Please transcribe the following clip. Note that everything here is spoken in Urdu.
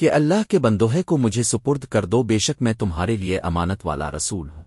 کہ اللہ کے بندوہے کو مجھے سپرد کر دو، بے شک میں تمہارے لیے امانت والا رسول ہوں۔